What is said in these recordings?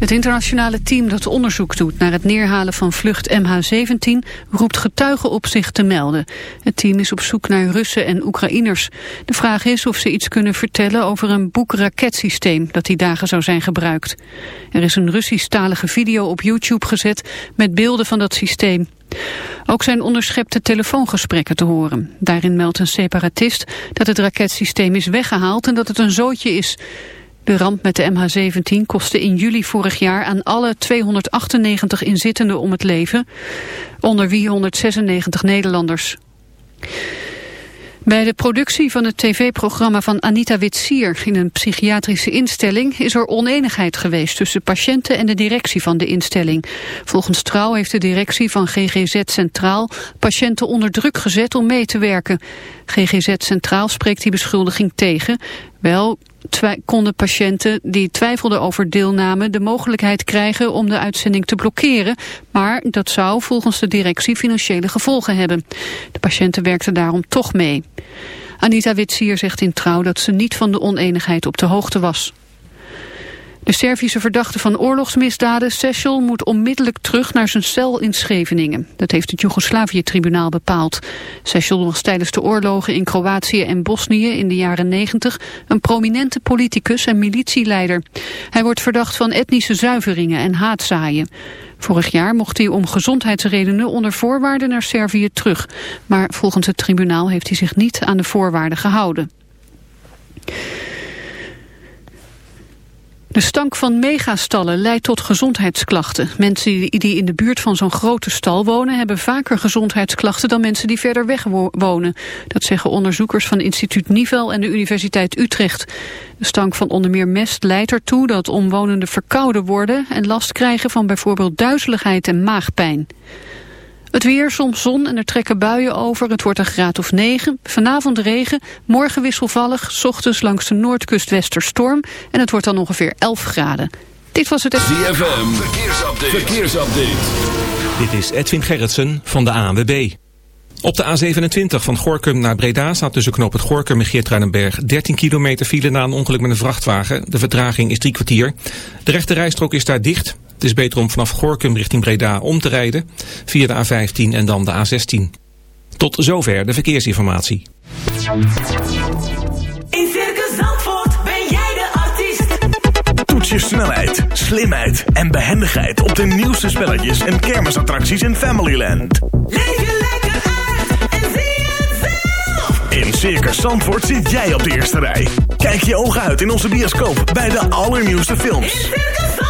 Het internationale team dat onderzoek doet naar het neerhalen van vlucht MH17... roept getuigen op zich te melden. Het team is op zoek naar Russen en Oekraïners. De vraag is of ze iets kunnen vertellen over een boekraketsysteem... dat die dagen zou zijn gebruikt. Er is een Russisch-talige video op YouTube gezet met beelden van dat systeem. Ook zijn onderschepte telefoongesprekken te horen. Daarin meldt een separatist dat het raketsysteem is weggehaald en dat het een zootje is. De ramp met de MH17 kostte in juli vorig jaar aan alle 298 inzittenden om het leven, onder wie 196 Nederlanders. Bij de productie van het tv-programma van Anita Witsier in een psychiatrische instelling is er oneenigheid geweest tussen patiënten en de directie van de instelling. Volgens Trouw heeft de directie van GGZ Centraal patiënten onder druk gezet om mee te werken. GGZ Centraal spreekt die beschuldiging tegen. Wel konden patiënten die twijfelden over deelname de mogelijkheid krijgen om de uitzending te blokkeren, maar dat zou volgens de directie financiële gevolgen hebben. De patiënten werkten daarom toch mee. Anita Witsier zegt in Trouw dat ze niet van de oneenigheid op de hoogte was. De Servische verdachte van oorlogsmisdaden, Sessel, moet onmiddellijk terug naar zijn cel in Scheveningen. Dat heeft het Joegoslavië-tribunaal bepaald. Sessel was tijdens de oorlogen in Kroatië en Bosnië in de jaren 90 een prominente politicus en militieleider. Hij wordt verdacht van etnische zuiveringen en haatzaaien. Vorig jaar mocht hij om gezondheidsredenen onder voorwaarden naar Servië terug. Maar volgens het tribunaal heeft hij zich niet aan de voorwaarden gehouden. De stank van megastallen leidt tot gezondheidsklachten. Mensen die in de buurt van zo'n grote stal wonen... hebben vaker gezondheidsklachten dan mensen die verder weg wonen. Dat zeggen onderzoekers van instituut Nivel en de Universiteit Utrecht. De stank van onder meer mest leidt ertoe dat omwonenden verkouden worden... en last krijgen van bijvoorbeeld duizeligheid en maagpijn. Het weer, soms zon en er trekken buien over. Het wordt een graad of 9. Vanavond regen, morgen wisselvallig. S ochtends langs de noordkust westerstorm. En het wordt dan ongeveer 11 graden. Dit was het... ZFM, verkeersupdate. verkeersupdate. Dit is Edwin Gerritsen van de ANWB. Op de A27 van Gorkum naar Breda staat tussen knoop het Gorkum en Geertruidenberg 13 kilometer file na een ongeluk met een vrachtwagen. De vertraging is drie kwartier. De rechte rijstrook is daar dicht. Het is beter om vanaf Gorkum richting Breda om te rijden via de A15 en dan de A16. Tot zover de verkeersinformatie. In Circus Zandvoort ben jij de artiest. Toets je snelheid, slimheid en behendigheid op de nieuwste spelletjes en kermisattracties in Familyland. Leef je lekker uit en zie het zelf. In Circus Zandvoort zit jij op de eerste rij. Kijk je ogen uit in onze bioscoop bij de allernieuwste films. In Circus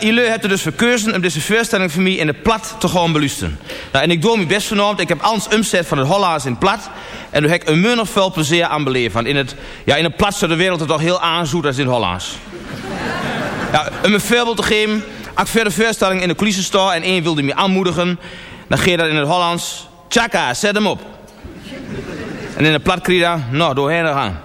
Jullie hebben dus verkozen om deze voorstelling voor mij in het plat te gaan beluisteren. Nou, en ik doe mijn best vernoemd. Ik heb alles omzet van het Hollands in het plat. En daar heb ik een munnig veel plezier aan beleven. In het, ja, in het plat zou de wereld het toch heel aanzoet als in het Hollands. ja, om een voorbeeld te geven. Als ik voorstelling in de coulissen sta en één wilde me aanmoedigen. Dan ga je dat in het Hollands. Tjaka, zet hem op. En in het plat je nou, doorheen gaan.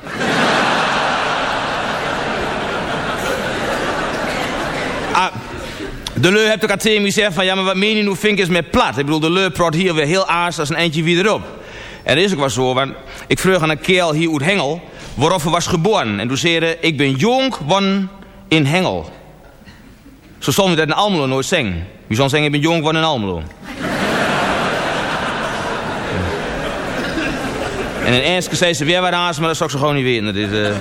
De leur hebt ook aan me gezegd van... ja, maar wat meen je nu vinkers met plat? Ik bedoel, de leur praat hier weer heel aars als een eindje weer erop. En dat is ook wel zo, want ik vroeg aan een kerel hier uit Hengel... waarop hij was geboren. En toen zei ik ben jong van in Hengel. Zo stond we dat in Almelo nooit zingen. Wie zou zeggen, ik ben jong van in Almelo. En in Ernst zei ze weer wat aan, maar dat zou ik ze gewoon niet weten. Dit, eh.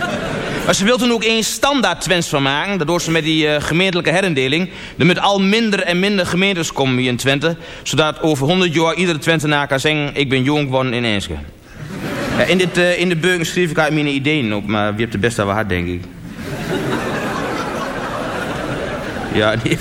Maar ze wil toen ook één standaard twens van maken. Daardoor ze met die uh, gemeentelijke herindeling... er met al minder en minder gemeentes komen hier in Twente. Zodat over 100 jaar iedere Twentenaar kan zeggen... ik ben jong geworden in Enske. Ja, in, dit, uh, in de beuken schreef ik uit mijn ideeën op. Maar wie hebt de beste wat hard, denk ik. Ja, nee,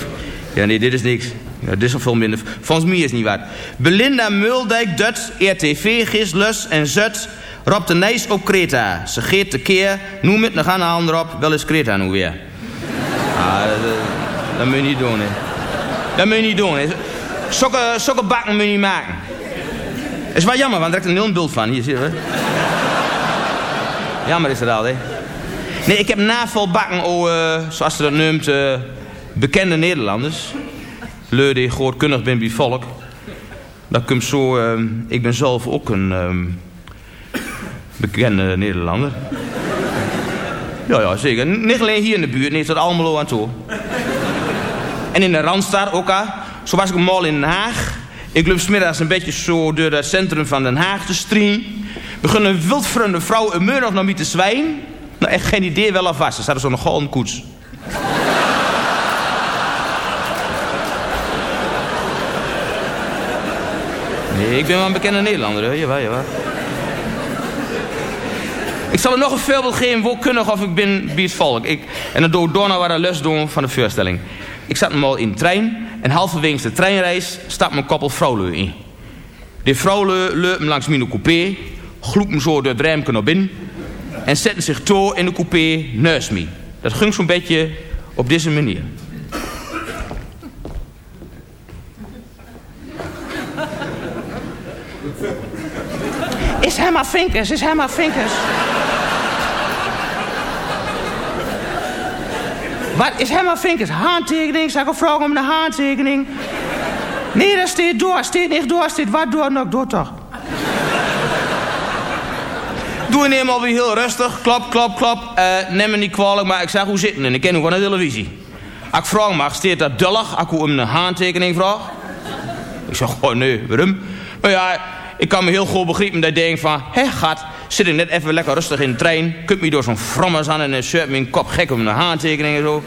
ja, nee dit is niks. Ja, dit is nog veel minder. Volgens mij is niet waar. Belinda Muldijk, Dut, RTV, Gislus en Zut... Rob de Nijs op Kreta. Ze geeft de keer, noem het, dan gaan de handen erop. Wel eens Kreta nu weer. Ah, dat, moet je niet doen, hè. Dat moet je niet doen, hè. Sokken, sokken bakken moet je niet maken. is wel jammer, want er is een heel beeld van. Hier, zie je Jammer is dat al, hè. Nee, ik heb navel bakken, oh, uh, zoals ze dat noemt, uh, bekende Nederlanders. Leur die grootkundig ben bij volk. Dat komt zo, uh, ik ben zelf ook een... Um, bekende Nederlander. Ja, ja, zeker. Niet alleen hier in de buurt, nee, tot Almelo aan toe. En in de Randstad ook al. Zo was ik een in Den Haag. Ik loop smiddags een beetje zo door het centrum van Den Haag te strien. Begon een vrouw een muur nog naar mij te zwijn. Nou, echt geen idee wel of was. Ze hadden zo'n golden koets. Nee, ik ben wel een bekende Nederlander, hè. Jawel, jawel. Ik zal er nog een voorbeeld geven, woordkundig of ik ben bij het volk. Ik, en dan doe ik door naar doen van de voorstelling. Ik zat me al in de trein en halverwege de treinreis staat mijn koppel vrouwleu in. De vrouwleu leupt me langs mijn coupé, gloept me zo door het remke naar binnen en zette zich toe in de coupé naast me. Dat ging zo'n beetje op deze manier. Is helemaal vinkers, is helemaal vinkers. Wat is helemaal vinkers? Handtekening? Zeg ik vragen om een handtekening? Nee, dat staat door. Staat niet door. Staat wat door? Nou, door toch. Doe je hem weer heel rustig. Klap, klap, klap. Uh, neem me niet kwalijk, maar ik zeg hoe zitten en ik ken hoe van de televisie. Ik vraag mag, staat dat dullig? Ik hem een handtekening vraag? Ik zeg, oh nee, waarom? Maar ja, ik kan me heel goed begrijpen dat je denkt van... Hé, gaat, zit ik net even lekker rustig in de trein... kunt me door zo'n frommers aan en een shirt mijn kop gek om een handtekening en zo.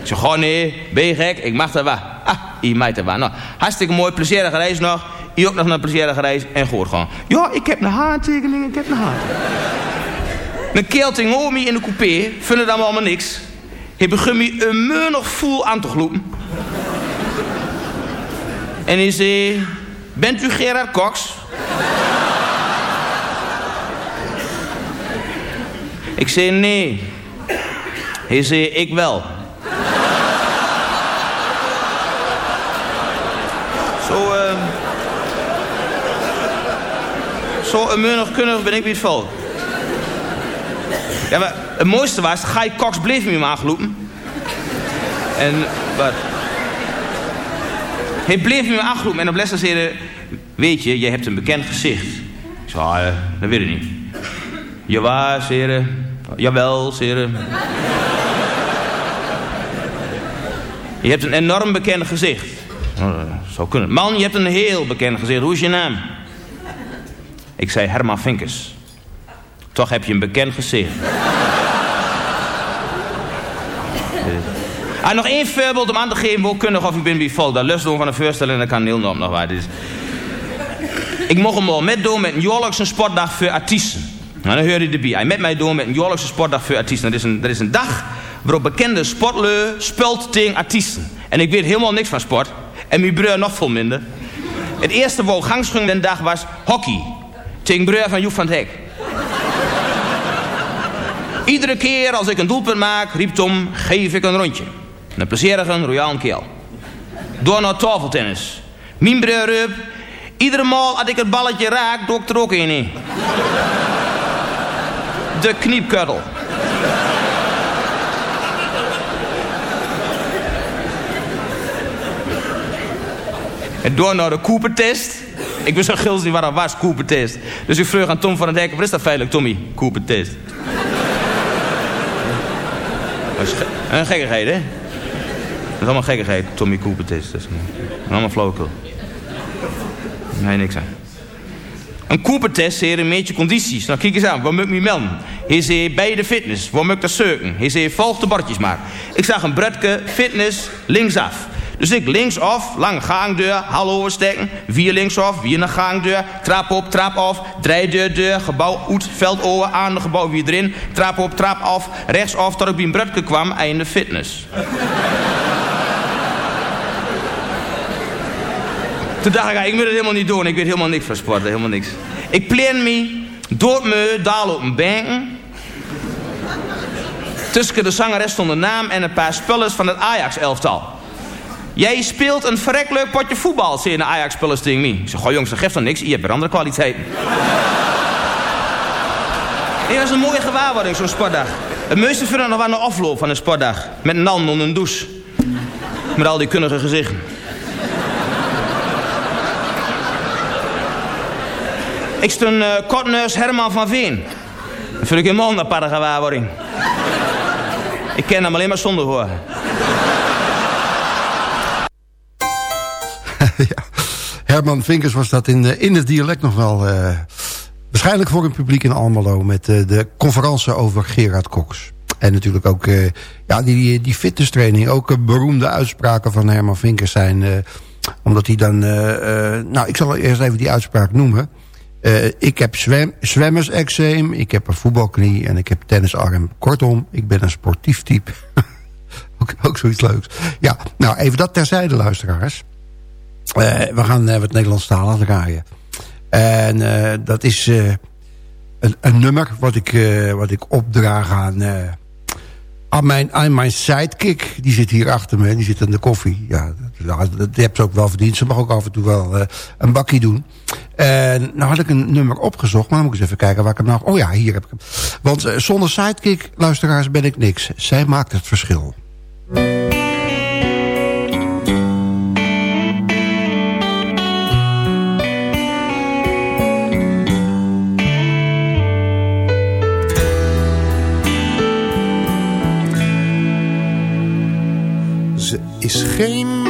Ik zeg, oh nee, ben je gek? Ik mag er wel. Ah, je mij er wel. Nou, hartstikke mooi, plezierige reis nog. Je ook nog een plezierige reis en goed gewoon. Ja, ik heb een handtekening, ik heb een handtekening. Een keelting hoor me in de coupé, vinden dat allemaal niks. Hij begint me een meunig voel aan te gloepen. En hij zei... Bent u Gerard Cox? Ik zei nee. Hij zei ik wel. Zo, uh, zo een ben ik weer vol. Ja, maar het mooiste was, Guy Cox bleef me aangelopen. En wat? Hij bleef me aangeroepen en op les zei weet je, je hebt een bekend gezicht. Ik zei, ah, dat weet ik niet. Jawel, zere. Jawel, zere. je hebt een enorm bekend gezicht. Oh, zou kunnen. Man, je hebt een heel bekend gezicht. Hoe is je naam? Ik zei Herman Vinkers. Toch heb je een bekend gezicht. Ah, nog één voorbeeld om aan te geven hoe kundig of ik ben wie. Dat lust doen van een voorstelling, dat kan heel nog waar. Dus ik mocht hem al met doen met een jaarlijkse sportdag voor artiesten. Nou, dan hoor je erbij. Hij met mij doen met een jaarlijkse sportdag voor artiesten. Dat is een, dat is een dag waarop bekende sportlui speelt tegen artiesten. En ik weet helemaal niks van sport. En mijn broer nog veel minder. Het eerste wat gangsgang den dag was hockey. Tegen broer van Joep van het Hek. Iedere keer als ik een doelpunt maak, riep Tom, geef ik een rondje. Een plezierige, royaal keel. Door naar tafeltennis. Mijn broer iedere maal als ik het balletje raak, doe ik er ook in. De kniepkuddel. En door naar de Cooper-test. Ik wist zo gils niet waar dat was, Cooper-test. Dus ik vroeg aan Tom van den Dijk, wat is dat veilig, Tommy? Cooper-test. Een gekkigheid, hè? Dat is allemaal gekkigheid, Tommy Cooper-test. Is allemaal flauwekul. Nee, niks aan. Een Cooper-test heeft een beetje condities. Nou, kijk eens aan, wat moet ik me melden? Hij zei bij de fitness, waar moet ik dat zoeken? Hij zei, volg de bordjes maar. Ik zag een bredke, fitness, linksaf. Dus ik linksaf, lange gangdeur, hallo oversteken. Vier linksaf, weer naar gangdeur. Trap op, trap af, drijdeur, deur. Gebouw uit, veld over, aan de gebouw weer erin. Trap op, trap af, rechtsaf, tot ik bij een bredke kwam, einde fitness. Toen dacht ik, ik moet het helemaal niet doen. Ik weet helemaal niks van sporten, helemaal niks. Ik plan me door me daal op een banken. Tussen de zangeres stond een naam en een paar spelers van het Ajax-elftal. Jij speelt een verrek leuk potje voetbal, zei een Ajax-spelers tegen me. Ik zeg, goh jongens, dat geeft dan niks. Je hebt weer andere kwaliteiten. Het was een mooie gewaarwording, zo'n sportdag. Het meeste vinden nog aan de afloop van een sportdag. Met een nan onder een douche. Met al die kunnige gezichten. Ik stond uh, kortneus Herman van Veen. Dat vind ik helemaal een aparte gewaarwording. Ik ken hem alleen maar zonder horen. Herman Vinkers was dat in, eh, in het dialect nog wel... eh, waarschijnlijk voor een publiek in Almelo... met eh, de conferentie over Gerard Cox. En natuurlijk ook eh, ja, die, die fitnesstraining. Ook eh, beroemde uitspraken van Herman Vinkers zijn... eh, omdat hij dan... eh, eh, nou, ik zal eerst even die uitspraak noemen. Eh, ik heb zwem, zwemmersexeem, ik heb een voetbalknie en ik heb tennisarm. Kortom, ik ben een sportief type. ook, ook zoiets leuks. Ja, nou even dat terzijde, luisteraars. Eh, we gaan uh, wat Nederlandstalig draaien. En uh, dat is een, een, nummer wat ik, wat ik opdraag aan, aan, mijn, aan mijn sidekick. Die zit hier achter me, die zit aan de koffie. Ja, dat, dat heb ze ook wel verdiend. Ze mag ook af en toe wel een bakkie doen. En nou had ik een nummer opgezocht, maar moet ik eens even kijken waar ik hem nou... Oh ja, hier heb ik hem. Want zonder sidekick, luisteraars, ben ik niks. Zij maakt het verschil. Ze is geen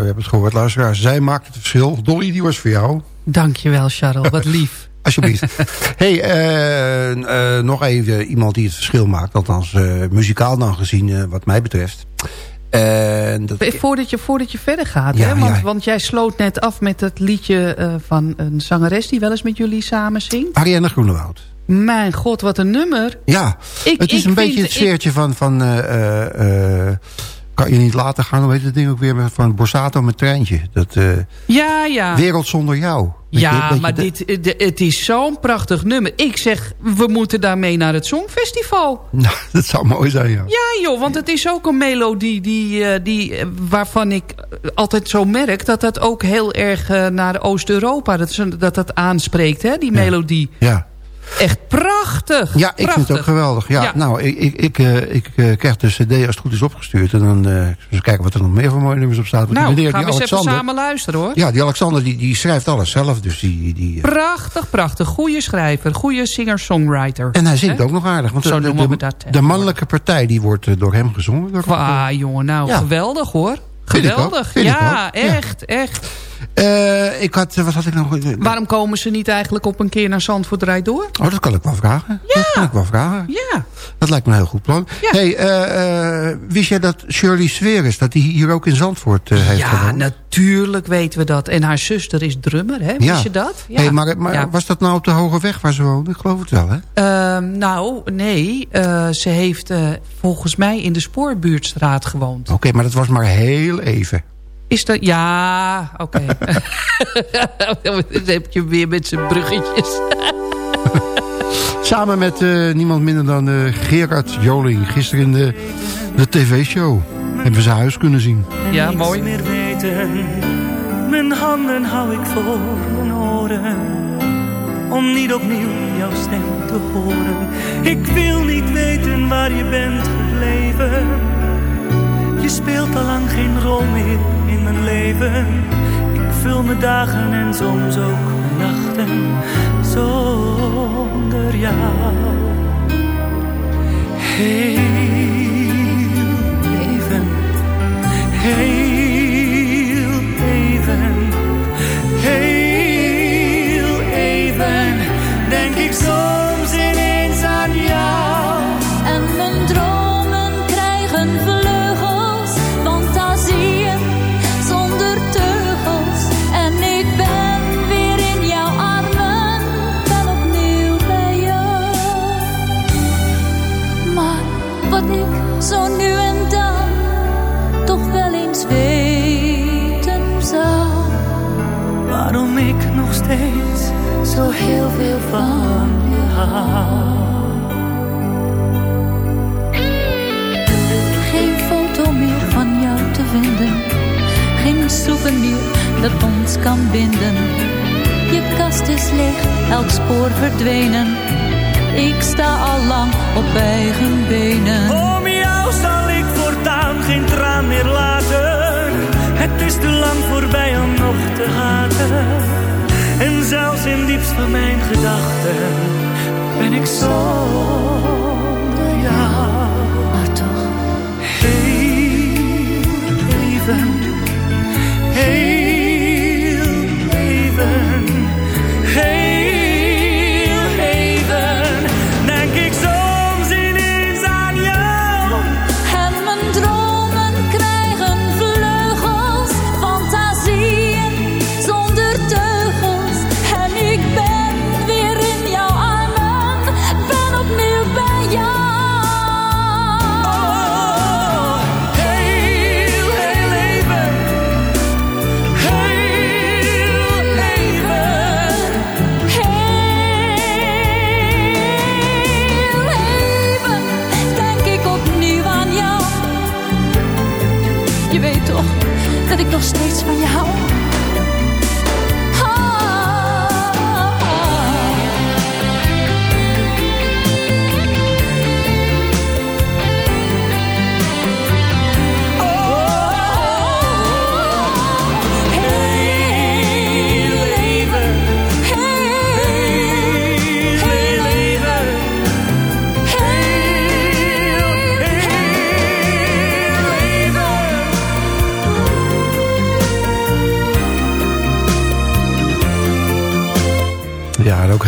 Nou, we hebben het gehoord, luisteraars. Zij maakt het verschil. Dolly, die was voor jou. Dankjewel, Charles. Wat lief. Alsjeblieft. hey, eh, eh, nog even iemand die het verschil maakt. Althans, eh, muzikaal dan gezien, wat mij betreft. Dat, Voordat je, voordat je verder gaat, Ja, hè? Want, ja. want jij sloot net af met het liedje van een zangeres... die wel eens met jullie samen zingt. Ariane Groenewoud. Mijn god, wat een nummer. Ja, Ik- het is een beetje het ik- sfeertje van... van kan je niet later gaan, hoe heet het ding ook weer... met- van Borsato met Treintje. Dat eh, Ja, ja. Wereld zonder jou. Ja, je, maar dit, eh, de- het is zo'n prachtig nummer. Ik zeg, we moeten daarmee naar het Songfestival. Nou, dat zou mooi zijn, ja. Ja joh, want het is ook een melodie die, eh, die, waarvan ik altijd zo merk... dat dat ook heel erg naar Oost-Europa dat, dat dat aanspreekt, hè, die melodie. Ja. Echt prachtig. Ja, ik vind het ook geweldig. Ja, Ja. nou, ik, ik, ik, eh, ik eh, krijg de cd als het goed is opgestuurd. En dan eh eens kijken wat er nog meer voor mooie nummers op staat. Want die Nou, meneer, gaan we die eens even samen luisteren hoor. Ja, die Alexander die, die schrijft alles zelf. Dus die, die, Prachtig, prachtig. Goeie schrijver, goeie singer-songwriter. en hij zingt ook nog aardig. Want Zo de, dat, mannelijke partij die wordt door hem gezongen. Door, Ah, jongen, nou, Ja. geweldig hoor. Ook, Geweldig. ja, ook, ja. echt, Eh, ik had, eh, wat had ik nog? Waarom komen ze niet eigenlijk op een keer naar Zandvoort Draait Door? Oh, dat kan ik wel vragen. Ja. Dat kan ik wel vragen. Ja. Dat lijkt me een heel goed plan. Ja. Hey, eh, wist jij dat Shirley Sweris, dat die hier ook in Zandvoort eh, heeft Ja, gewoond? natuurlijk weten we dat. En haar zuster is drummer, hè? Wist je dat? Ja. Hey, maar maar Ja. was dat nou op de Hoge Weg waar ze woonde? Ik geloof het wel, hè? Ehm, nou, nee. ze heeft volgens mij in de Spoorbuurtstraat gewoond. Oké, maar dat was maar heel even. Is dat... Ja, oké. Dan heb je weer met zijn bruggetjes. Samen met eh, niemand minder dan eh, Gerard Joling. Gisteren in de, de tv-show. Hebben we zijn huis kunnen zien. Ja, mooi. meer weten. Mijn handen hou ik voor mijn oren. Om niet opnieuw jouw stem te horen. Ik wil niet weten waar je bent gebleven. Speelt al lang geen rol meer in mijn leven. Ik vul mijn dagen en soms ook mijn nachten zonder jou. Heel even, heel even, heel even, denk ik soms van. Geen foto meer van jou te vinden. Geen souvenir dat ons kan binden. Je kast is leeg, elk spoor verdwenen. Ik sta al lang op eigen benen. Van mijn gedachten. Ben ik zonder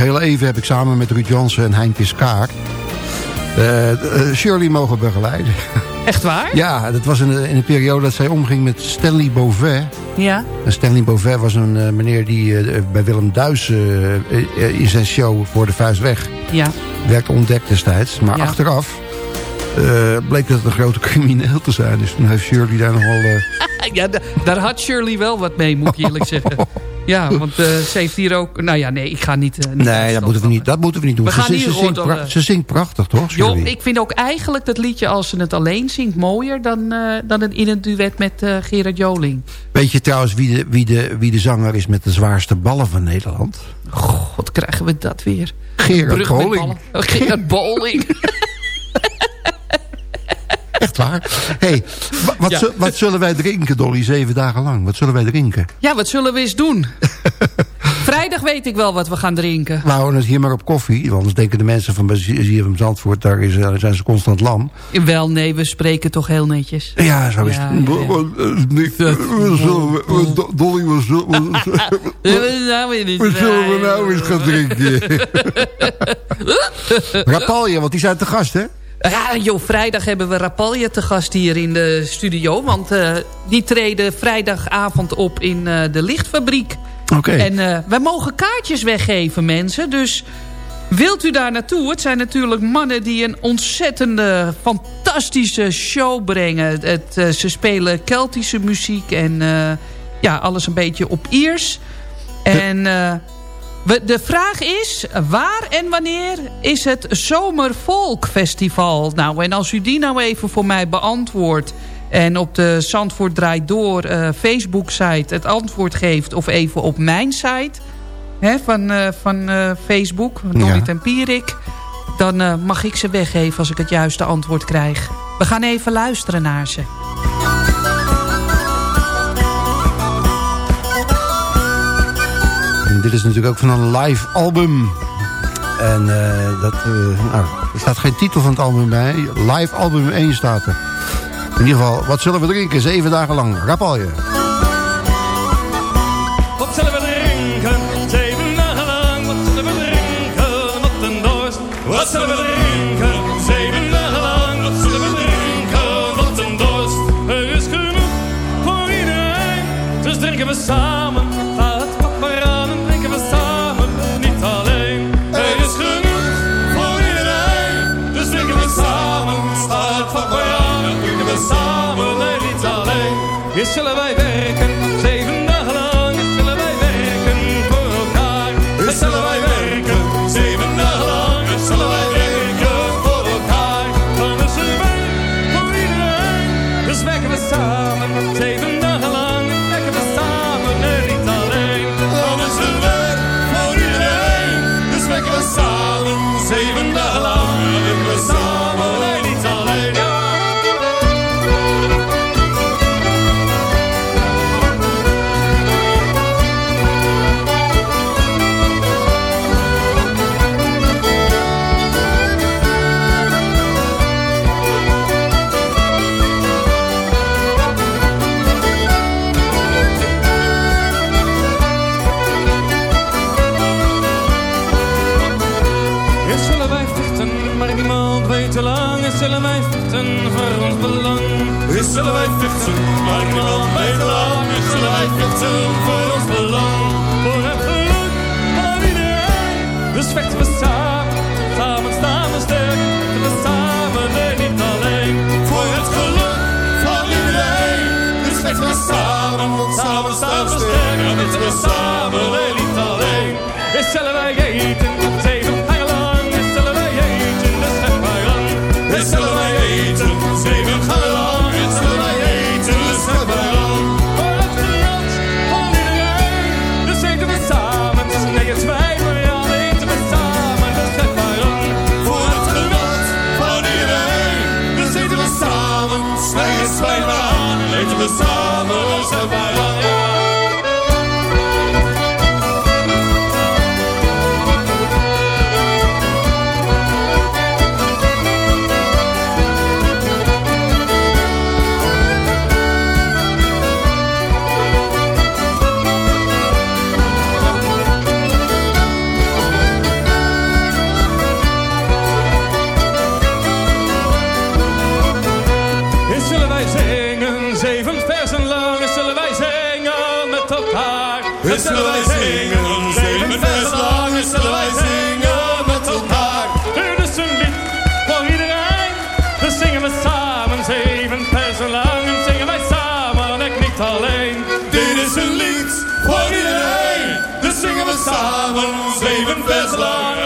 heel even heb ik samen met Ruud Jansen en Hein Piskaar... eh, eh, Shirley mogen begeleiden. Echt waar? Ja, dat was in een, in periode dat zij omging met Stanley Beauvais. Ja. En Stanley Beauvais was een eh, meneer die bij Willem Duis in zijn show voor de vuist weg Ja. werd ontdekt destijds. Maar Ja. achteraf bleek dat het een grote crimineel te zijn. Dus toen heeft Shirley daar nog wel... eh, ja, da- daar had Shirley wel wat mee, moet ik eerlijk zeggen. Ja, want eh, ze heeft hier ook... Nou ja, nee, ik ga niet... eh, niet nee, dat moeten, we niet, dat moeten we niet doen. We Ze, zingt eh. ze zingt prachtig, toch, Joh, Shirley? ik vind ook eigenlijk dat liedje als ze het alleen zingt mooier dan, eh, dan in een duet met Gerard Joling. Weet je trouwens wie de, wie, de, wie de zanger is met de zwaarste ballen van Nederland? God, krijgen we dat weer? Gerard ballen. Oh, Gerard Boling. Echt waar? hey, wa- wat, Ja. wat zullen wij drinken, Dolly, zeven dagen lang? Wat zullen wij drinken? ja, wat zullen we eens doen? Vrijdag weet ik wel wat we gaan drinken. We houden het hier maar op koffie. Want anders denken de mensen van ZFM Zandvoort... daar is, daar zijn ze constant lam. Wel, nee, we spreken toch heel netjes. Ja, zo is het. eh, eh, wat zullen we- Dolly, zullen we- Nou, zullen we nou eens gaan drinken? Rapalje, want die zijn te gast, hè? Ja, joh, vrijdag hebben we Rapalje te gast hier in de studio. Want eh, die treden vrijdagavond op in eh, de lichtfabriek. Oké. En eh, wij mogen kaartjes weggeven, mensen. Dus wilt u daar naartoe? Het zijn natuurlijk mannen die een ontzettende, fantastische show brengen. Het, ze spelen Keltische muziek en ja, alles een beetje op Iers. En de vraag is, waar en wanneer is het Zomervolkfestival? Nou, en als u die nou even voor mij beantwoordt... en op de Zandvoort Draait Door eh, Facebook-site het antwoord geeft... of even op mijn site hè, van, eh, van eh, Facebook, Dolly Ja. Tempierik... dan mag ik ze weggeven als ik het juiste antwoord krijg. We gaan even luisteren naar ze. Dit is natuurlijk ook van een live album. En eh, dat, eh, nou, er staat geen titel van het album bij. Live album 1 staat er. In ieder geval, wat zullen we drinken? Zeven dagen lang. Rapalje.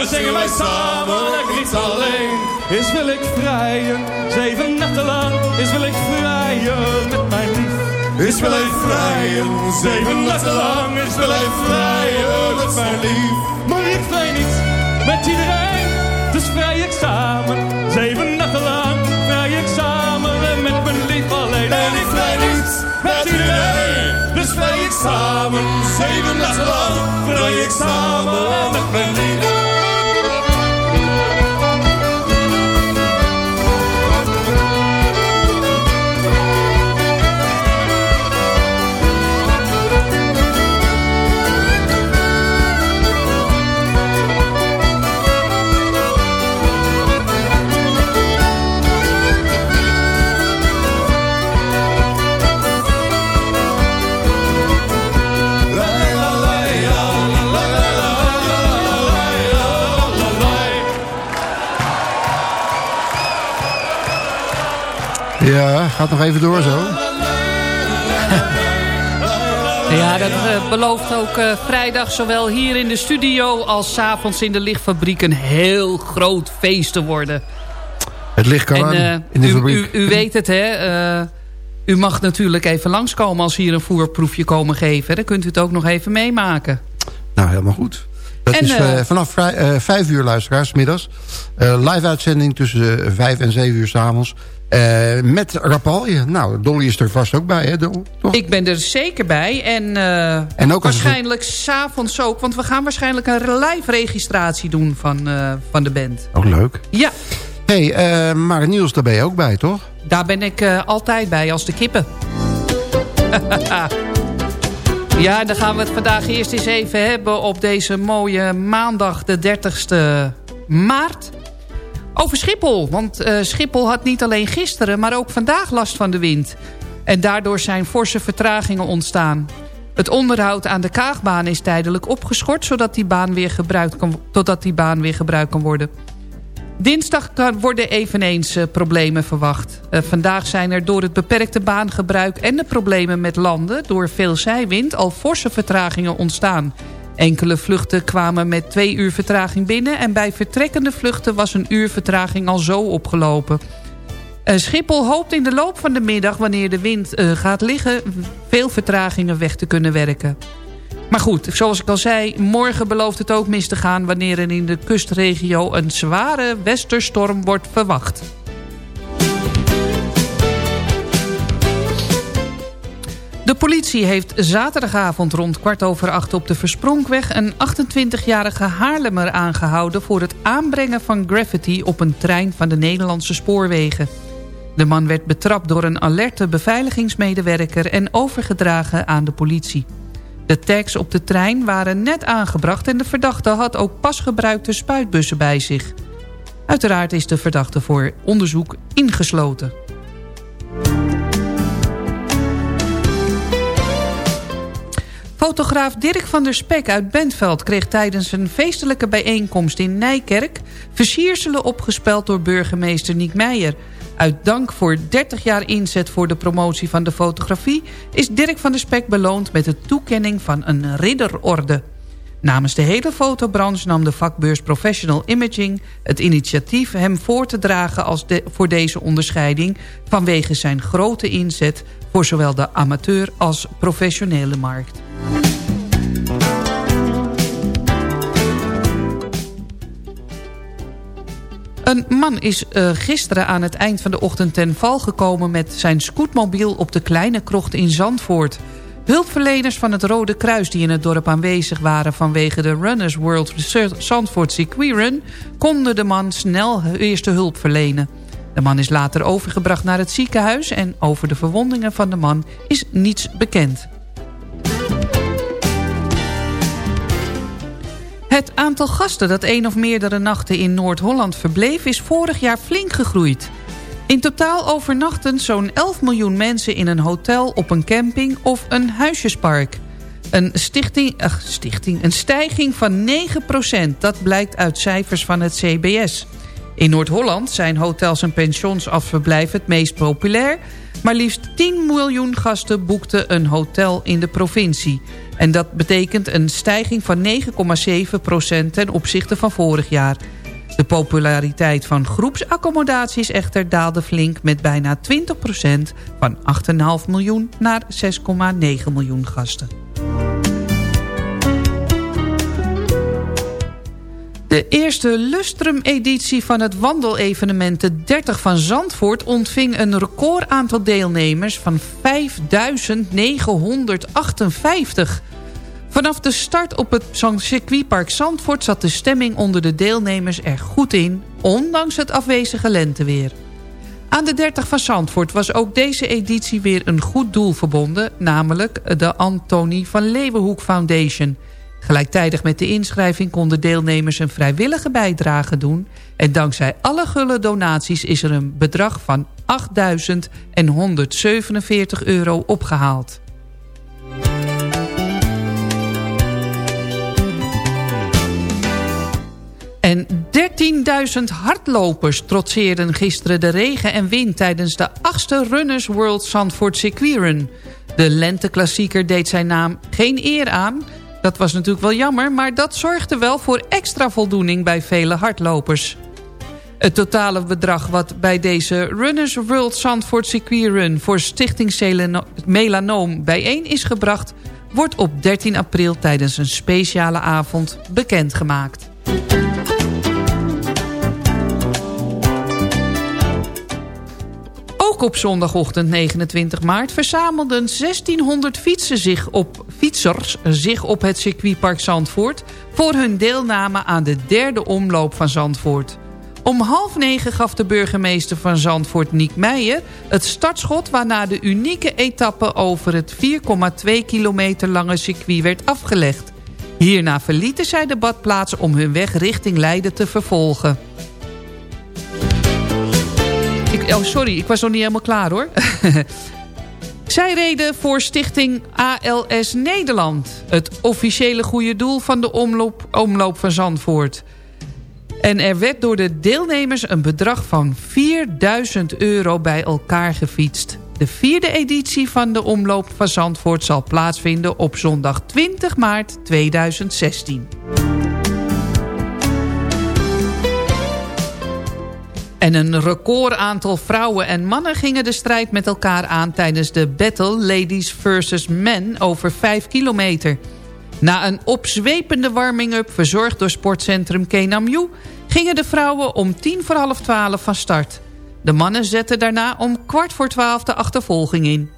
En zingen wij samen ik niet alleen. Is wil ik vrijen, zeven nachten lang. Is wil ik vrijen met mijn lief. Is wil hij vrijen, zeven nachten lang. Is wil hij vrijen met mijn lief. Maar ik vrij niet met iedereen. Dus vrij ik samen, zeven nachten lang. Vrij ik samen en met mijn lief alleen. En ik vrij niet met iedereen. Dus vrij ik samen, zeven nachten lang. Vrij ik samen met mijn lief. Gaat nog even door zo. Ja, dat eh, belooft ook eh, vrijdag zowel hier in de studio... als 's avonds in de lichtfabriek een heel groot feest te worden. Het licht kan aan eh, in de u, fabriek. U, u weet het, hè? u mag natuurlijk even langskomen als hier een voerproefje komen geven. Dan kunt u het ook nog even meemaken. Nou, helemaal goed. Dat En, is vanaf vrij, vijf uur luisteraars, middags. Live uitzending tussen vijf en zeven uur s'avonds. Avonds met Rapalje. Nou, Dolly is er vast ook bij, hè? Toch? Ik ben er zeker bij. En, eh, En ook als het- waarschijnlijk s'avonds ook. Want we gaan waarschijnlijk een live registratie doen van, eh, van de band. Ook leuk. Ja, hey, eh, maar Niels, daar ben je ook bij, toch? daar ben ik eh, altijd bij als de kippen. ja, dan gaan we het vandaag eerst eens even hebben op deze mooie maandag de 30ste maart. Over Schiphol, want eh, Schiphol had niet alleen gisteren, maar ook vandaag last van de wind. En daardoor zijn forse vertragingen ontstaan. Het onderhoud aan de Kaagbaan is tijdelijk opgeschort... Zodat die baan weer gebruikt kan, totdat die baan weer gebruikt kan worden. Dinsdag worden eveneens eh, problemen verwacht. Eh, vandaag zijn er door het beperkte baangebruik en de problemen met landen... door veel zijwind al forse vertragingen ontstaan. Enkele vluchten kwamen met twee uur vertraging binnen... en bij vertrekkende vluchten was een uur vertraging al zo opgelopen. Eh, Schiphol hoopt in de loop van de middag, wanneer de wind eh, gaat liggen... veel vertragingen weg te kunnen werken. Maar goed, zoals ik al zei, morgen belooft het ook mis te gaan... wanneer er in de kustregio een zware westerstorm wordt verwacht. De politie heeft zaterdagavond rond kwart over acht op de Versprongweg... een 28-jarige Haarlemmer aangehouden... voor het aanbrengen van graffiti op een trein van de Nederlandse spoorwegen. De man werd betrapt door een alerte beveiligingsmedewerker... en overgedragen aan de politie. De tags op de trein waren net aangebracht... en de verdachte had ook pas gebruikte spuitbussen bij zich. Uiteraard is de verdachte voor onderzoek ingesloten. Fotograaf Dirk van der Spek uit Bentveld kreeg tijdens een feestelijke bijeenkomst in Nijkerk... versierselen opgespeld door burgemeester Niek Meijer. Uit dank voor 30 jaar inzet voor de promotie van de fotografie... is Dirk van der Spek beloond met de toekenning van een ridderorde. Namens de hele fotobranche nam de vakbeurs Professional Imaging... het initiatief hem voor te dragen als voor deze onderscheiding... vanwege zijn grote inzet voor zowel de amateur als professionele markt. Een man is eh, gisteren aan het eind van de ochtend ten val gekomen... met zijn scootmobiel op de Kleine Krocht in Zandvoort. Hulpverleners van het Rode Kruis die in het dorp aanwezig waren... vanwege de Runners World Zandvoort Circuit Run... konden de man snel eerste hulp verlenen. De man is later overgebracht naar het ziekenhuis... en over de verwondingen van de man is niets bekend. Het aantal gasten dat één of meerdere nachten in Noord-Holland verbleef... is vorig jaar flink gegroeid. In totaal overnachten zo'n 11 miljoen mensen in een hotel, op een camping of een huisjespark. Een, stichting, stichting, een stijging van 9%. Dat blijkt uit cijfers van het CBS. In Noord-Holland zijn hotels en pensions als verblijf het meest populair... maar liefst 10 miljoen gasten boekten een hotel in de provincie. En dat betekent een stijging van 9,7% ten opzichte van vorig jaar. De populariteit van groepsaccommodaties echter daalde flink met bijna 20% van 8,5 miljoen naar 6,9 miljoen gasten. De eerste Lustrum-editie van het wandelevenement de 30 van Zandvoort... ontving een record aantal deelnemers van 5.958. Vanaf de start op het circuitpark Zandvoort... zat de stemming onder de deelnemers er goed in... ondanks het afwezige lenteweer. Aan de 30 van Zandvoort was ook deze editie weer een goed doel verbonden... namelijk de Antonie van Leeuwenhoek Foundation... Gelijktijdig met de inschrijving konden deelnemers een vrijwillige bijdrage doen... en dankzij alle gulle donaties is er een bedrag van 8.147 euro opgehaald. En 13.000 hardlopers trotseerden gisteren de regen en wind... tijdens de achtste Runners World Zandvoort Circuit. De lenteklassieker deed zijn naam geen eer aan... Dat was natuurlijk wel jammer, maar dat zorgde wel voor extra voldoening bij vele hardlopers. Het totale bedrag wat bij deze Runners World Zandvoort Circuit Run... voor Stichting Melanoom bijeen is gebracht... wordt op 13 april tijdens een speciale avond bekendgemaakt. Ook op zondagochtend 29 maart verzamelden 1600 fietsen zich op, fietsers zich op het circuitpark Zandvoort... voor hun deelname aan de derde omloop van Zandvoort. Om half negen gaf de burgemeester van Zandvoort, Niek Meijer... het startschot waarna de unieke etappe over het 4,2 kilometer lange circuit werd afgelegd. Hierna verlieten zij de badplaats om hun weg richting Leiden te vervolgen. Ik, oh, sorry, ik was nog niet helemaal klaar hoor. Zij reden voor stichting ALS Nederland. Het officiële goede doel van de omloop, omloop van Zandvoort. En er werd door de deelnemers een bedrag van 4000 euro bij elkaar gefietst. De vierde editie van de omloop van Zandvoort zal plaatsvinden op zondag 20 maart 2016. En een record aantal vrouwen en mannen gingen de strijd met elkaar aan... tijdens de Battle Ladies vs. Men over 5 kilometer. Na een opzwepende warming-up verzorgd door sportcentrum Kenamju... gingen de vrouwen om tien voor half twaalf van start. De mannen zetten daarna om kwart voor twaalf de achtervolging in.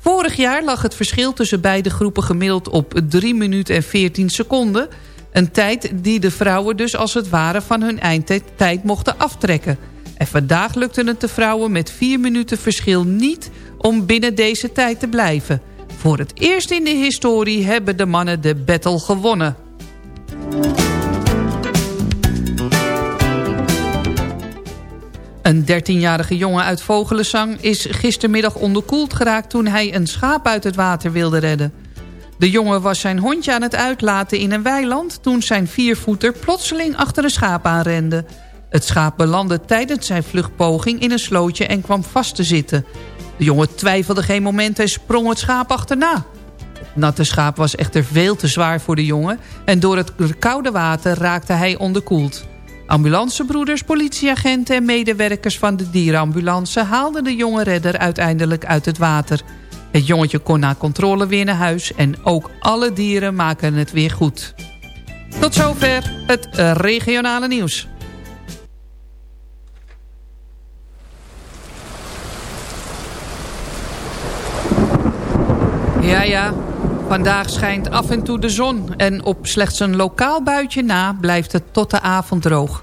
Vorig jaar lag het verschil tussen beide groepen gemiddeld op 3 minuten en 14 seconden... een tijd die de vrouwen dus als het ware van hun eindtijd mochten aftrekken... En vandaag lukte het de vrouwen met vier minuten verschil niet om binnen deze tijd te blijven. Voor het eerst in de historie hebben de mannen de battle gewonnen. Een 13-jarige jongen uit Vogelenzang is gistermiddag onderkoeld geraakt... toen hij een schaap uit het water wilde redden. De jongen was zijn hondje aan het uitlaten in een weiland... toen zijn viervoeter plotseling achter een schaap aanrende... Het schaap belandde tijdens zijn vluchtpoging in een slootje en kwam vast te zitten. De jongen twijfelde geen moment en sprong het schaap achterna. Het natte schaap was echter veel te zwaar voor de jongen... en door het koude water raakte hij onderkoeld. Ambulancebroeders, politieagenten en medewerkers van de dierenambulance... haalden de jonge redder uiteindelijk uit het water. Het jongetje kon na controle weer naar huis... en ook alle dieren maken het weer goed. Tot zover het regionale nieuws. Ja, ja. Vandaag schijnt af en toe de zon en op slechts een lokaal buitje na blijft het tot de avond droog.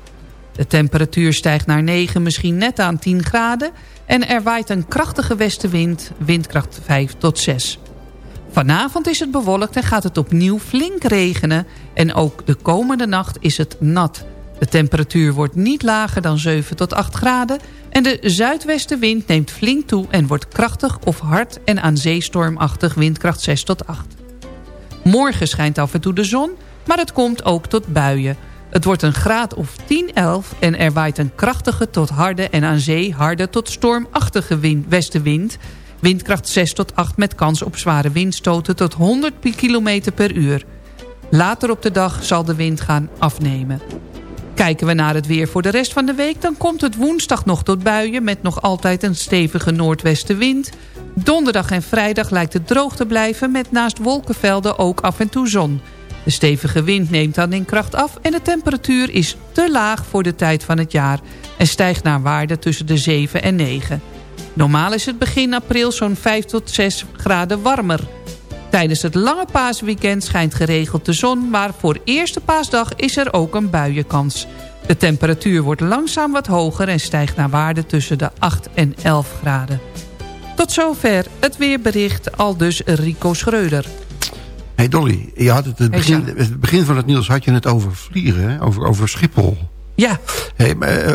De temperatuur stijgt naar 9, misschien net aan 10 graden... en er waait een krachtige westenwind, windkracht 5 tot 6. Vanavond is het bewolkt en gaat het opnieuw flink regenen... en ook de komende nacht is het nat. De temperatuur wordt niet lager dan 7 tot 8 graden... En de zuidwestenwind neemt flink toe en wordt krachtig of hard en aan zeestormachtig windkracht 6 tot 8. Morgen schijnt af en toe de zon, maar het komt ook tot buien. Het wordt een graad of 10, 11 en er waait een krachtige tot harde en aan zee harde tot stormachtige wind, westenwind. Windkracht 6 tot 8 met kans op zware windstoten tot 100 km per uur. Later op de dag zal de wind gaan afnemen. Kijken we naar het weer voor de rest van de week... dan komt het woensdag nog tot buien... met nog altijd een stevige noordwestenwind. Donderdag en vrijdag lijkt het droog te blijven... met naast wolkenvelden ook af en toe zon. De stevige wind neemt dan in kracht af... en de temperatuur is te laag voor de tijd van het jaar... en stijgt naar waarde tussen de 7 en 9. Normaal is het begin april zo'n 5 tot 6 graden warmer... Tijdens het lange paasweekend schijnt geregeld de zon... maar voor eerste paasdag is er ook een buienkans. De temperatuur wordt langzaam wat hoger... en stijgt naar waarde tussen de 8 en 11 graden. Tot zover het weerbericht, al dus Rico Schreuder. Hey Dolly, je had het, het, begin, het begin van het nieuws had je het over vliegen? Over, over Schiphol. Ja. Hey, eh,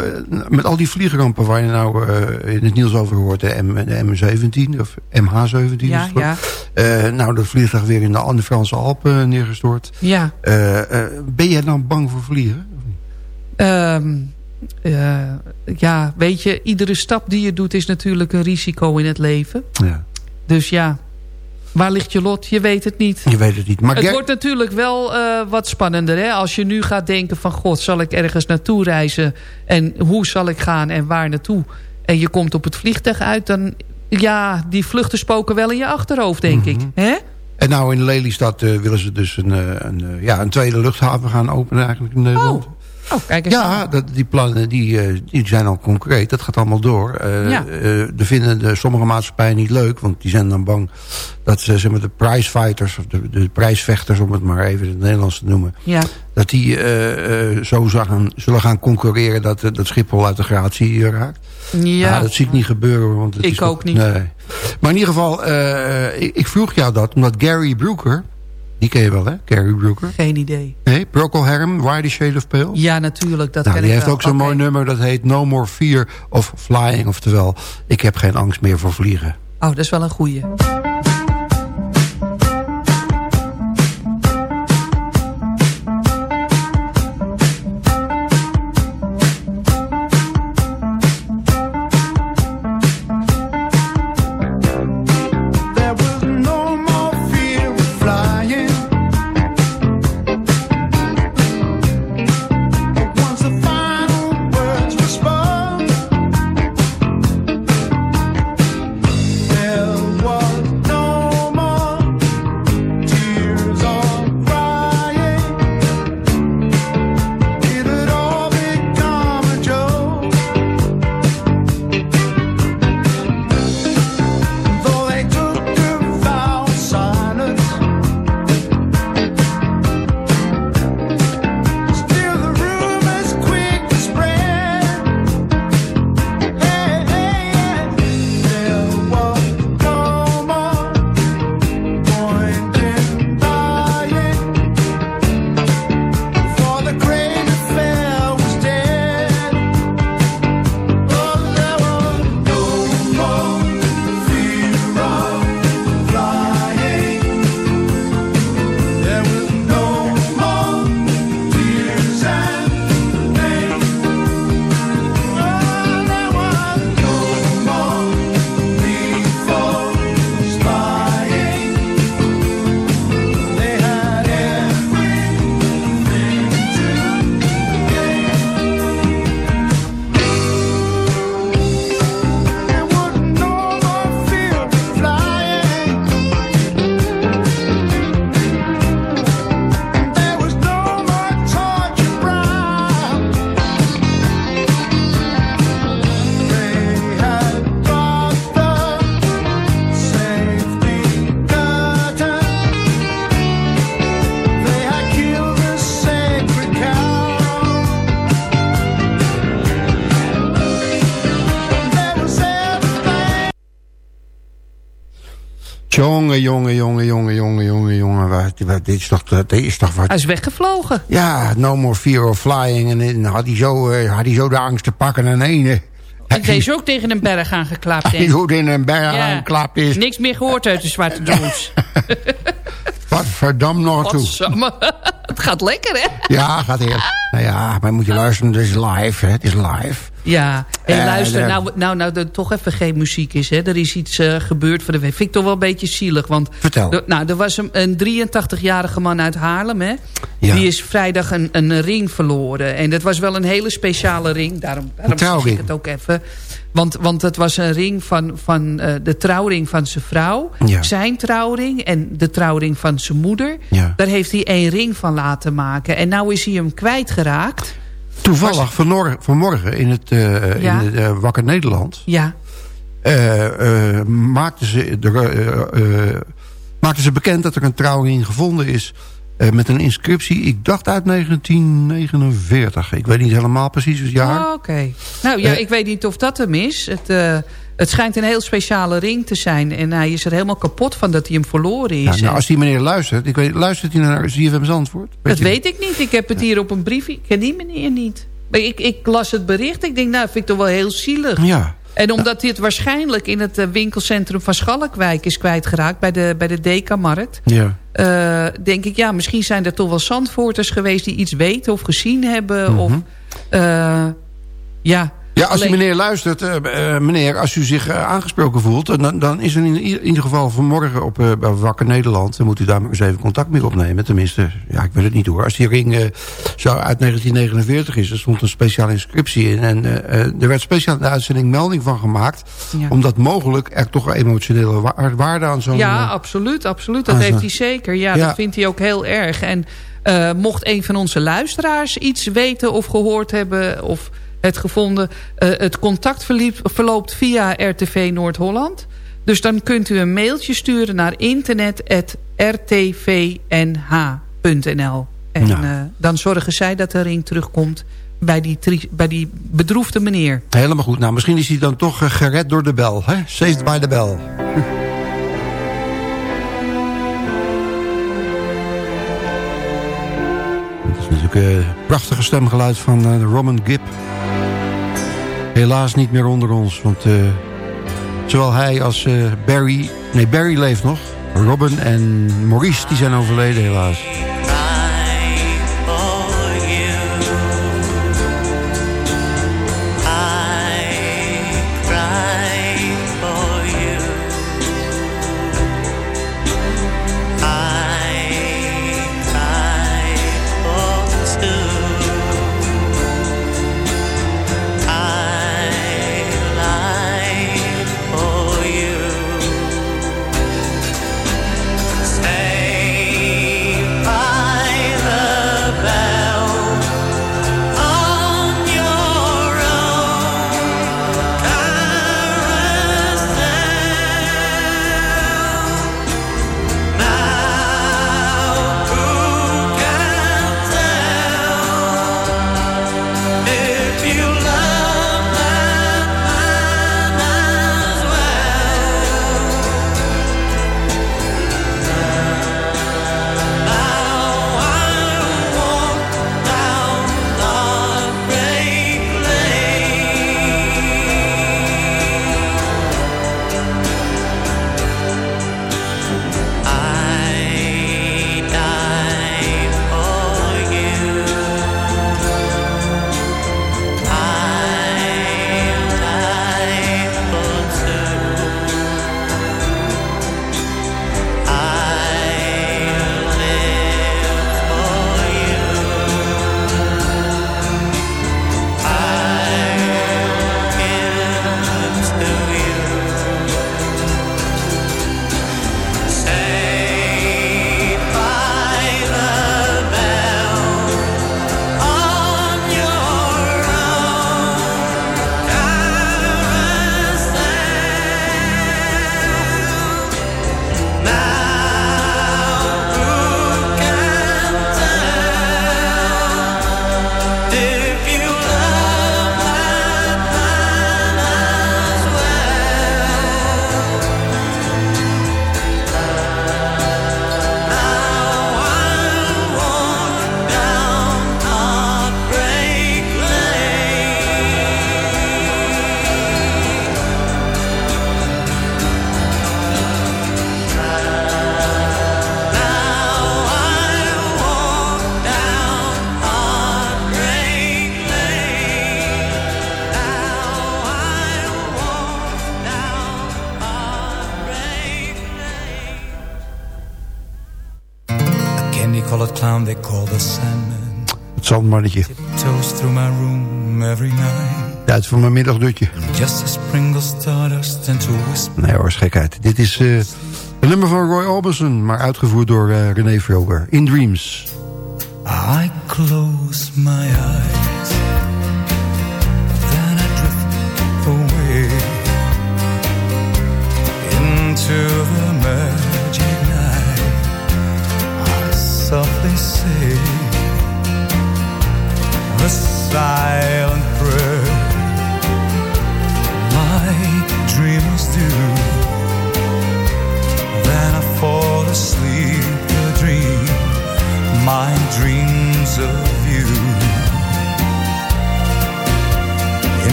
met al die vliegrampen waar je nou eh, in het nieuws over hoort, de, M, de M17 of MH17 Ja, ja. Eh, nou, dat vliegtuig weer in de, de Franse Alpen neergestort. Ja. Eh, eh, ben jij dan bang voor vliegen? Ehm, eh, ja, weet je, iedere stap die je doet is natuurlijk een risico in het leven. Ja. Dus ja, waar ligt je lot? Je weet het niet. Je weet het niet. Maar het wordt natuurlijk wel eh, wat spannender. Hè? Als je nu gaat denken van... God, zal ik ergens naartoe reizen? En hoe zal ik gaan en waar naartoe? En je komt op het vliegtuig uit... dan ja, die vluchten spoken wel in je achterhoofd, denk ik. Hè? En nou in Lelystad eh, willen ze dus een, eh, een, ja, een tweede luchthaven gaan openen eigenlijk in Nederland. Oh, kijk eens. Ja, dat, die plannen die, eh, die zijn al concreet. Dat gaat allemaal door. Ja. de vinden de, sommige maatschappijen niet leuk. Want die zijn dan bang dat ze zeg maar, de prijsfighters... of de, de prijsvechters, om het maar even in het Nederlands te noemen... Ja. dat die zo zullen gaan concurreren... dat, dat Schiphol uit de gratie raakt. Ja. Nou, dat zie ik niet gebeuren. Want het Ik is ook niet. Nee. Maar in ieder geval, ik, ik vroeg jou dat... omdat Gary Brooker... die ken je wel, hè? Gary Brooker. Geen idee. Nee, Procol Harum, Why the Shade of Pale? Ja, natuurlijk. Dat Nou, ken die ik heeft wel. ook zo'n mooi nummer dat heet No More Fear of Flying. Oftewel, ik heb geen angst meer voor vliegen. Oh, dat is wel een goeie. Jongen, jongen, jongen, jongen, jongen, jongen, jongen. Wat, wat, dit, is toch, dit is toch wat... Hij is weggevlogen. Ja, No More Fear of Flying. En had hij zo, eh, had hij zo de angst te pakken aan ene. Ik is ook tegen een berg aangeklapt. Hij ik. goed in een berg Ja. aangeklapt is. Niks meer gehoord uit de Zwarte Doos. Wat verdam nog toe. Het gaat lekker, hè? Ja, gaat heerlijk. Nou ja, maar moet je luisteren, het is live, hè? Het is live. Ja, en Eh, luister, nou, nou, nou er toch even geen muziek is. Hè. Er is iets eh, gebeurd voor de week. Vind ik toch wel een beetje zielig. Want Vertel. er- nou, er was een, een 83-jarige man uit Haarlem. Hè. Ja. Die is vrijdag een, een ring verloren. En dat was wel een hele speciale ring. Daarom, daarom zeg ik het ook even. Want, want het was een ring van, van eh, de trouwring van zijn vrouw. Ja. Zijn trouwring en de trouwring van zijn moeder. Ja. Daar heeft hij één ring van laten maken. En nou is hij hem kwijtgeraakt. Toevallig vanmorgen, vanmorgen in het, Ja. in het eh, Wakker Nederland... Ja, maakten, ze, de, maakten ze bekend dat er een trouwring gevonden is... met een inscriptie, ik dacht uit 1949. Ik weet niet helemaal precies het jaar. Oh, Oké. Nou ja, ik weet niet of dat hem is. Het, het schijnt een heel speciale ring te zijn. En hij is er helemaal kapot van dat hij hem verloren is. Nou, als die meneer luistert, ik weet, luistert hij naar ZFM Zandvoort? dat je- weet ik niet. Ik heb het hier op een briefje. Ik ken die meneer niet. Maar ik, ik las het bericht. Ik denk, nou, vind ik toch wel heel zielig. Ja. En omdat hij het waarschijnlijk in het eh, winkelcentrum van Schalkwijk is kwijtgeraakt... bij de, bij de Dekamarkt... Ja. eh, denk ik, ja, misschien zijn er toch wel Zandvoorters geweest... die iets weten of gezien hebben. Of, eh, ja, Ja, als Alleen- meneer luistert, eh, eh, meneer, als u zich eh, aangesproken voelt... Dan, dan is er in, ieder geval vanmorgen op bij Wakker Nederland... dan moet u daar maar eens even contact mee opnemen. Tenminste, ja, ik weet het niet hoor. Als die ring zo uit 1949 is, er stond een speciale inscriptie in... en er werd speciaal in de uitzending melding van gemaakt... Ja. omdat mogelijk er toch emotionele wa- waarde aan zo'n... Ja, absoluut, absoluut. Dat heeft hij zeker. Ja, Ja. dat vindt hij ook heel erg. En mocht een van onze luisteraars iets weten of gehoord hebben... of het gevonden... eh, het contact verliep, verloopt via RTV Noord-Holland. Dus dan kunt u een mailtje sturen naar internet.rtvnh.nl. En Ja. eh, dan zorgen zij dat de ring terugkomt bij die, bij die bedroefde meneer. Helemaal goed. Nou, misschien is hij dan toch eh, gered door de bel. Hè? Saved by the bell. Natuurlijk eh, het prachtige stemgeluid van eh, Roman Gibb. Helaas niet meer onder ons, want eh, zowel hij als eh, Barry... Nee, Barry leeft nog. Robin en Maurice, die zijn overleden helaas. Middagdutje. Just a sprinkle stardust into whisper. Nee hoor, is gekheid. Dit is uh, een nummer van Roy Orbison, maar uitgevoerd door uh, René Vroger. In Dreams. I close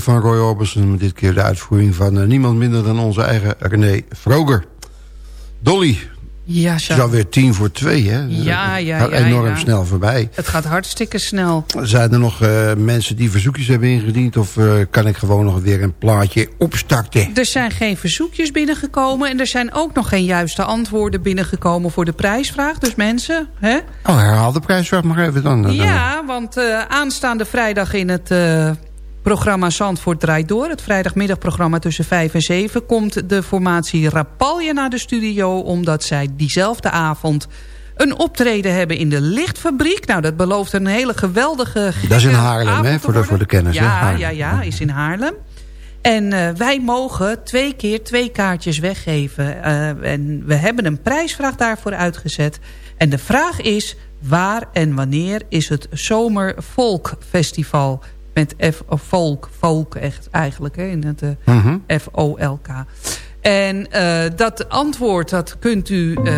van Roy Orbison. Dit keer de uitvoering van eh, niemand minder dan onze eigen René Vroger. Dolly. Ja, Het is alweer tien voor twee, hè? Ja, ja, Gaat ja, enorm ja. snel voorbij. Het gaat hartstikke snel. Zijn er nog eh, mensen die verzoekjes hebben ingediend... of eh, kan ik gewoon nog weer een plaatje opstarten? Er zijn geen verzoekjes binnengekomen... en er zijn ook nog geen juiste antwoorden binnengekomen voor de prijsvraag. Dus mensen, hè? Oh, herhaal de prijsvraag maar even dan. Dan- Ja, want aanstaande vrijdag in het programma Zandvoort draait door... het vrijdagmiddagprogramma tussen 5 en 7... komt de formatie Rapalje naar de studio... omdat zij diezelfde avond een optreden hebben in de lichtfabriek. Nou, dat belooft een hele geweldige... Dat is in Haarlem, hè? Voor de, voor de kennis. hè? Ja, ja, ja, is in Haarlem. En eh, wij mogen twee keer twee kaartjes weggeven. Eh, en we hebben een prijsvraag daarvoor uitgezet. En de vraag is, waar en wanneer is het Zomer Folk Festival? Met F of Folk, folk echt eigenlijk, hè, in het eh, Mhm. F-O-L-K. En eh, dat antwoord dat kunt u eh,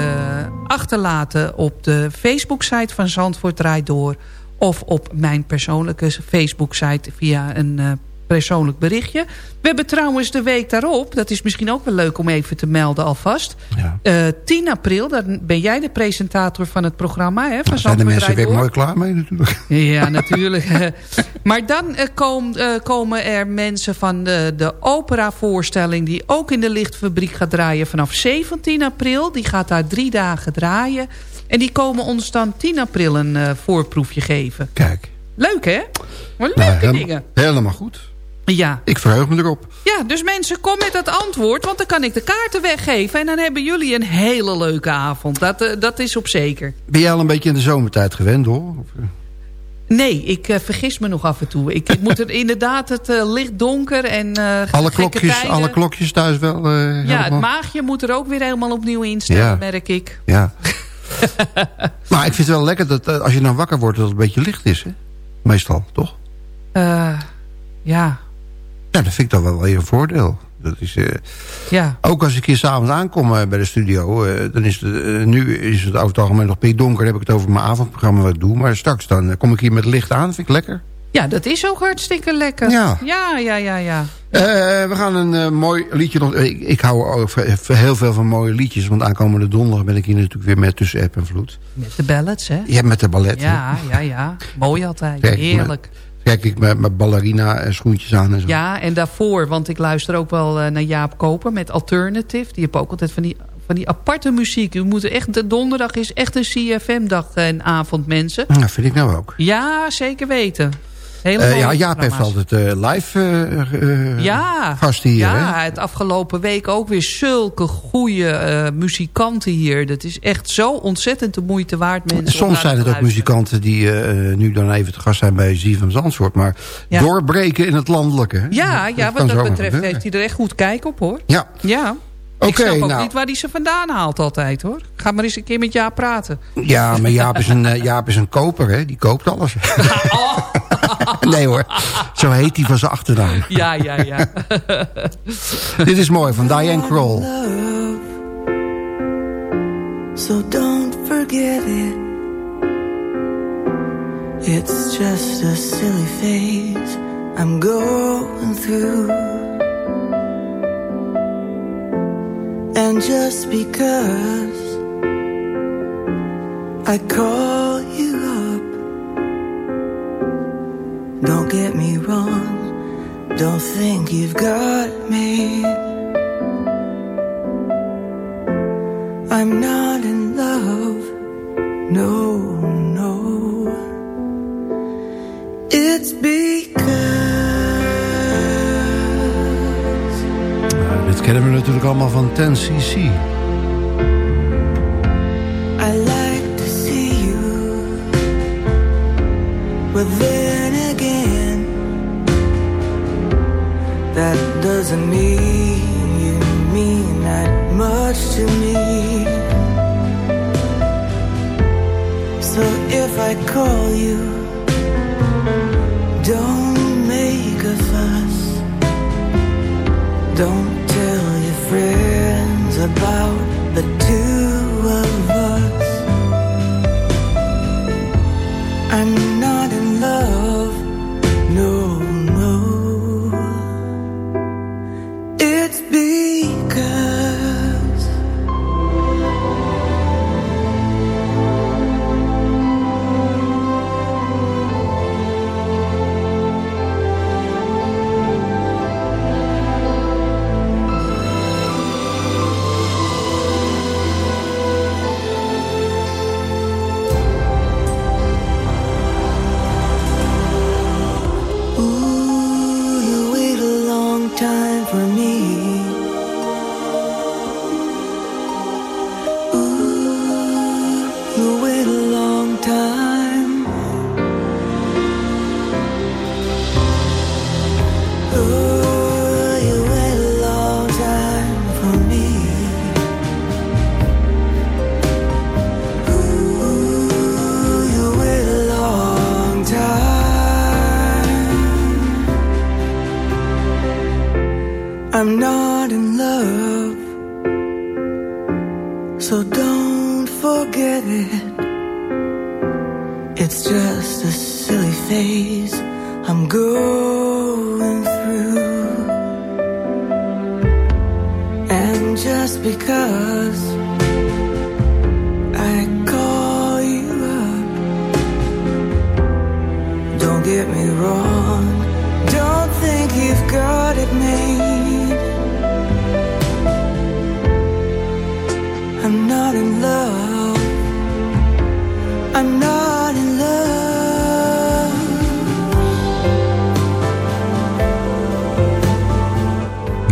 achterlaten op de Facebook-site van Zandvoort Draait Door... of op mijn persoonlijke Facebook-site via een persoonlijk berichtje. We hebben trouwens de week daarop, dat is misschien ook wel leuk om even te melden alvast... Eh 10 april, dan ben jij de presentator van het programma hè, van Daar zijn de mensen weer mooi klaar mee natuurlijk. Ja, natuurlijk. maar dan eh, kom- eh, komen er mensen van de, de operavoorstelling... die ook in de lichtfabriek gaat draaien vanaf 17 april. Die gaat daar drie dagen draaien. En die komen ons dan 10 april een eh, voorproefje geven. Kijk. Leuk, hè? Wat Nou, leuke helemaal- dingen. Helemaal goed. Ja. Ik verheug me erop. ja, dus mensen, kom met dat antwoord... want dan kan ik de kaarten weggeven... en dan hebben jullie een hele leuke avond. Dat, eh, dat is op zeker. Ben jij al een beetje in de zomertijd gewend, hoor? Eh? Nee, ik eh, vergis me nog af en toe. Ik, ik moet er inderdaad het licht donker en alle, klokjes, tijden. alle klokjes thuis wel? Ja, het maagje moet er ook weer helemaal opnieuw instellen, Ja. merk ik. Ja. maar ik vind het wel lekker dat als je dan wakker wordt... dat het een beetje licht is, hè? Meestal, toch? Eh, ja, Ja, dat vind ik dan wel weer een voordeel. Dat is, eh, Ja. Ook als ik hier s'avonds aankom eh, bij de studio... eh, dan is het, nu is het over het algemeen nog pikdonker. Dan heb ik het over mijn avondprogramma wat ik doe. Maar straks dan kom ik hier met licht aan. Vind ik lekker. Ja, dat is ook hartstikke lekker. Ja. Ja, ja, ja, ja. We gaan een mooi liedje nog... Ik, ik hou ook heel veel van mooie liedjes. Want aankomende donderdag ben ik hier natuurlijk weer met Tussen App en Vloed. Met de ballads, hè? Hebt met de ballet. Ja, ja, ja. Mooi altijd. Kijk, Heerlijk. Kijk ik met mijn ballerina schoentjes aan en zo. Ja, en daarvoor, want ik luister ook wel eh, naar Jaap Koper met Alternative. Die heeft ook altijd van die, van die aparte muziek. U moet echt, de donderdag is echt een CFM-dag en avond, mensen. Ja, vind ik nou ook. Ja, zeker weten. Eh, ja, Jaap heeft altijd eh, live eh, Ja, gasten hier. ja hè? het afgelopen week ook weer zulke goede muzikanten hier. Dat is echt zo ontzettend de moeite waard, mensen. om Soms zijn het ook muzikanten die nu dan even te gast zijn bij Zivem Zandvoort. Maar Ja. doorbreken in het landelijke. hè? Ja, ja wat dat betreft heeft hij er echt goed kijk op, hoor. Ja. Ja. Oké, ik snap ook nou. niet waar hij ze vandaan haalt altijd, hoor. Ga maar eens een keer met Jaap praten. Ja, maar Jaap is een, eh, Jaap is een koper, hè? Die koopt alles. nee hoor, zo heet hij van zijn achternaam. Ja, ja, ja. Dit is mooi, van Diane Kroll. So don't forget it. It's just a silly phase I'm going through. And just because I call you up, don't get me wrong, don't think you've got me. I'm not in love. No. Natuurlijk allemaal van 10cc. I like to see you. But then again, that doesn't mean you mean that much to me. So if I call you, don't make a fuss. Don't about I'm not in love, so don't forget it. It's just a silly phase I'm going through. And just because I call you up, don't get me wrong. Don't think you've got it made. In love. In love.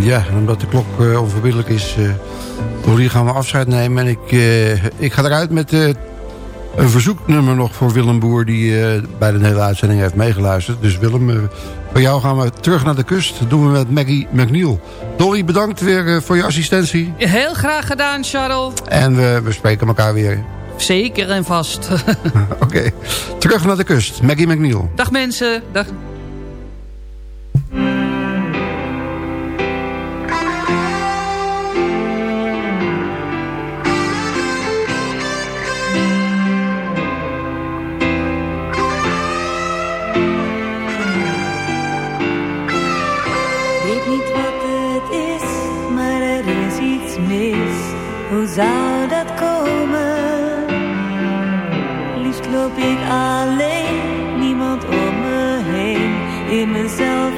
Ja, omdat de klok eh, onverbiddelijk is... eh door hier gaan we afscheid nemen. En ik, eh, ik ga eruit met eh, een verzoeknummer nog voor Willem Boer... die eh, bij de hele uitzending heeft meegeluisterd. Dus Willem, eh, voor jou gaan we terug naar de kust. Dat doen we met Maggie McNeil. Dolly, bedankt weer eh, voor je assistentie. Heel graag gedaan, Charles. En we, we spreken elkaar weer. Zeker en vast. Oké, terug naar de kust. Maggie McNeil. Dag mensen. Dag. zou dat komen? Liefst loop ik alleen, niemand om me heen. In mezelf